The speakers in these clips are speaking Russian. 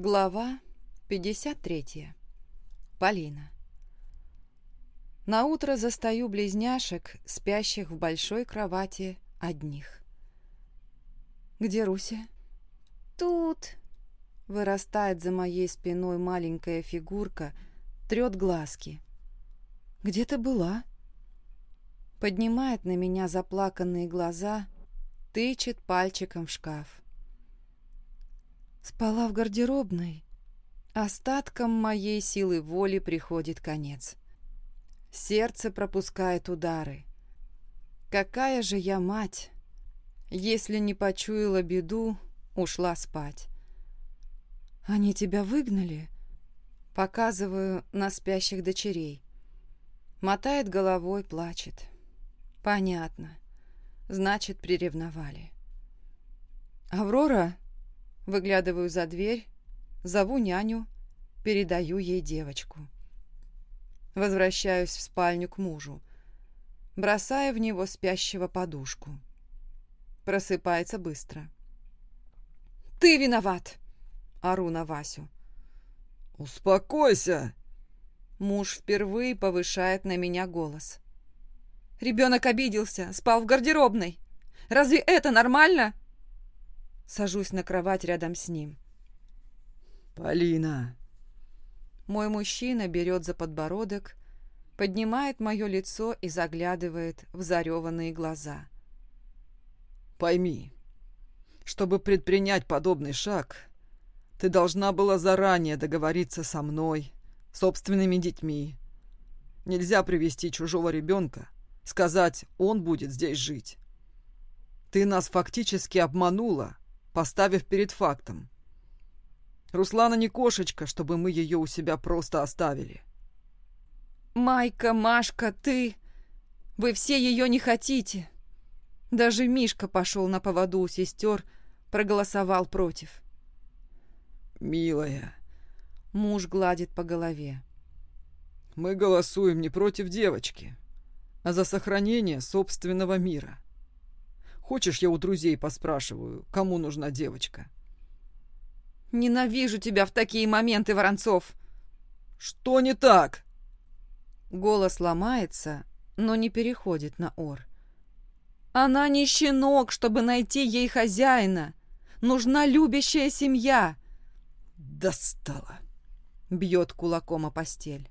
Глава 53. Полина. На утро застаю близняшек, спящих в большой кровати одних. Где Руся? Тут. Вырастает за моей спиной маленькая фигурка, трет глазки. Где ты была? Поднимает на меня заплаканные глаза, тычет пальчиком в шкаф. Спала в гардеробной. Остатком моей силы воли приходит конец. Сердце пропускает удары. Какая же я мать, если не почуяла беду, ушла спать. Они тебя выгнали? Показываю на спящих дочерей. Мотает головой, плачет. Понятно. Значит, приревновали. «Аврора?» Выглядываю за дверь, зову няню, передаю ей девочку. Возвращаюсь в спальню к мужу, бросая в него спящего подушку. Просыпается быстро. «Ты виноват!» — ору на Васю. «Успокойся!» Муж впервые повышает на меня голос. «Ребенок обиделся, спал в гардеробной. Разве это нормально?» Сажусь на кровать рядом с ним. «Полина!» Мой мужчина берет за подбородок, поднимает мое лицо и заглядывает в зареванные глаза. «Пойми, чтобы предпринять подобный шаг, ты должна была заранее договориться со мной, собственными детьми. Нельзя привести чужого ребенка, сказать, он будет здесь жить. Ты нас фактически обманула, поставив перед фактом. Руслана не кошечка, чтобы мы ее у себя просто оставили. «Майка, Машка, ты... Вы все ее не хотите!» Даже Мишка пошел на поводу у сестер, проголосовал против. «Милая...» Муж гладит по голове. «Мы голосуем не против девочки, а за сохранение собственного мира. Хочешь, я у друзей поспрашиваю, кому нужна девочка?» «Ненавижу тебя в такие моменты, Воронцов!» «Что не так?» Голос ломается, но не переходит на ор. «Она не щенок, чтобы найти ей хозяина. Нужна любящая семья!» «Достала!» — бьет кулаком о постель.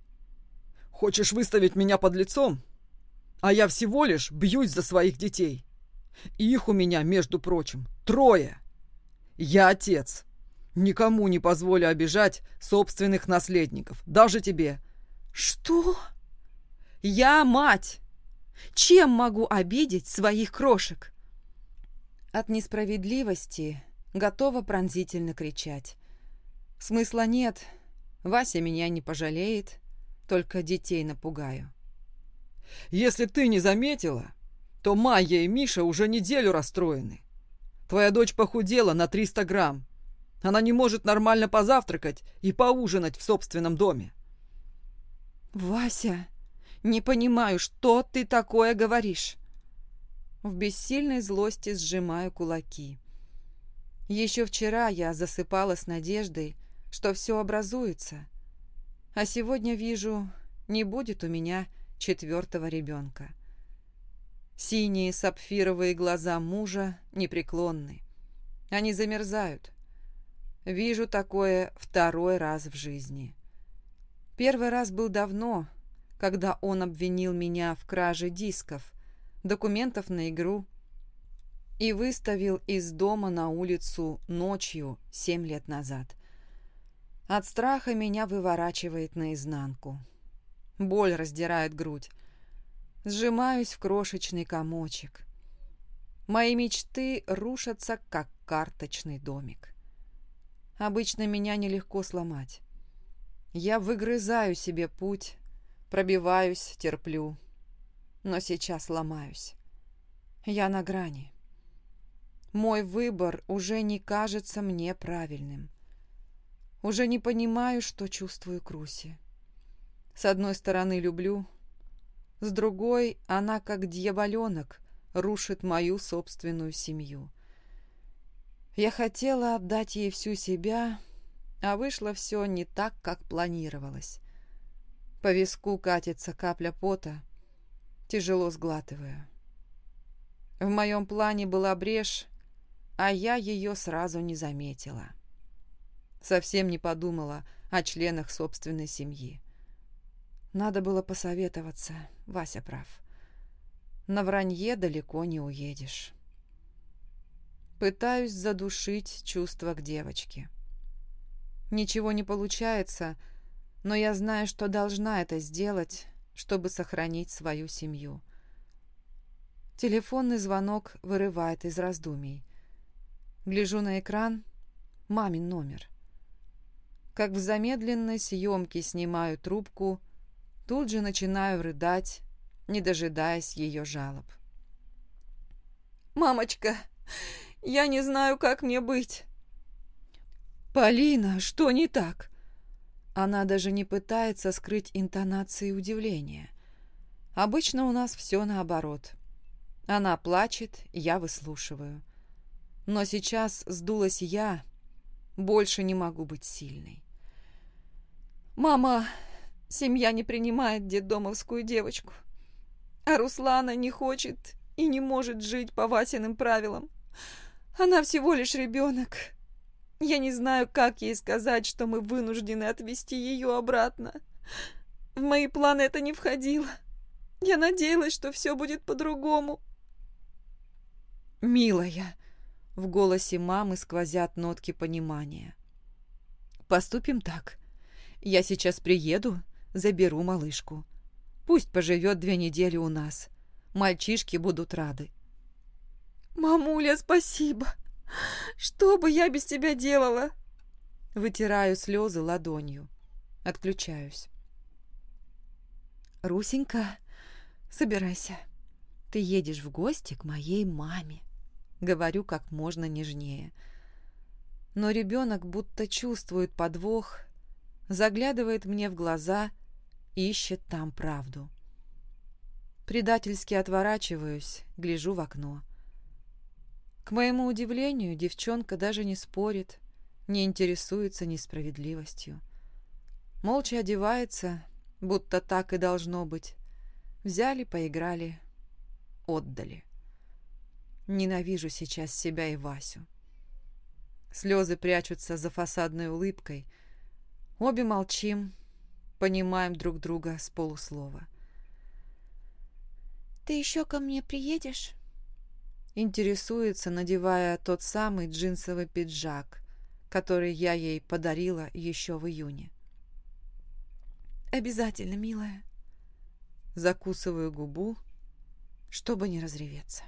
«Хочешь выставить меня под лицом? А я всего лишь бьюсь за своих детей. Их у меня, между прочим, трое. Я отец. Никому не позволю обижать собственных наследников, даже тебе. Что? Я мать. Чем могу обидеть своих крошек? От несправедливости готова пронзительно кричать. Смысла нет. Вася меня не пожалеет, только детей напугаю. Если ты не заметила, то Майя и Миша уже неделю расстроены. Твоя дочь похудела на 300 грамм. Она не может нормально позавтракать и поужинать в собственном доме. «Вася, не понимаю, что ты такое говоришь?» В бессильной злости сжимаю кулаки. Еще вчера я засыпала с надеждой, что все образуется. А сегодня вижу, не будет у меня четвертого ребенка. Синие сапфировые глаза мужа непреклонны. Они замерзают. Вижу такое второй раз в жизни. Первый раз был давно, когда он обвинил меня в краже дисков, документов на игру и выставил из дома на улицу ночью семь лет назад. От страха меня выворачивает наизнанку. Боль раздирает грудь. Сжимаюсь в крошечный комочек. Мои мечты рушатся, как карточный домик. Обычно меня нелегко сломать. Я выгрызаю себе путь, пробиваюсь, терплю. Но сейчас ломаюсь. Я на грани. Мой выбор уже не кажется мне правильным. Уже не понимаю, что чувствую к Руси. С одной стороны люблю, с другой она, как дьяволенок, рушит мою собственную семью. Я хотела отдать ей всю себя, А вышло все не так, как планировалось. По виску катится капля пота, тяжело сглатываю. В моем плане была брешь, а я ее сразу не заметила. Совсем не подумала о членах собственной семьи. Надо было посоветоваться, Вася прав. На вранье далеко не уедешь. Пытаюсь задушить чувства к девочке. Ничего не получается, но я знаю, что должна это сделать, чтобы сохранить свою семью. Телефонный звонок вырывает из раздумий. Гляжу на экран. Мамин номер. Как в замедленной съемке снимаю трубку, тут же начинаю рыдать, не дожидаясь ее жалоб. «Мамочка, я не знаю, как мне быть». «Полина, что не так?» Она даже не пытается скрыть интонации удивления. Обычно у нас все наоборот. Она плачет, я выслушиваю. Но сейчас сдулась я, больше не могу быть сильной. «Мама, семья не принимает детдомовскую девочку, а Руслана не хочет и не может жить по Васиным правилам. Она всего лишь ребенок. Я не знаю, как ей сказать, что мы вынуждены отвезти ее обратно. В мои планы это не входило. Я надеялась, что все будет по-другому. «Милая!» — в голосе мамы сквозят нотки понимания. «Поступим так. Я сейчас приеду, заберу малышку. Пусть поживет две недели у нас. Мальчишки будут рады». «Мамуля, спасибо! Что бы я без тебя делала?» Вытираю слезы ладонью. Отключаюсь. «Русенька, собирайся. Ты едешь в гости к моей маме». Говорю как можно нежнее. Но ребенок будто чувствует подвох, заглядывает мне в глаза, ищет там правду. Предательски отворачиваюсь, гляжу в окно. К моему удивлению, девчонка даже не спорит, не интересуется несправедливостью. Молча одевается, будто так и должно быть. Взяли, поиграли, отдали. Ненавижу сейчас себя и Васю. Слезы прячутся за фасадной улыбкой. Обе молчим, понимаем друг друга с полуслова. «Ты еще ко мне приедешь?» Интересуется, надевая тот самый джинсовый пиджак, который я ей подарила еще в июне. «Обязательно, милая». Закусываю губу, чтобы не разреветься.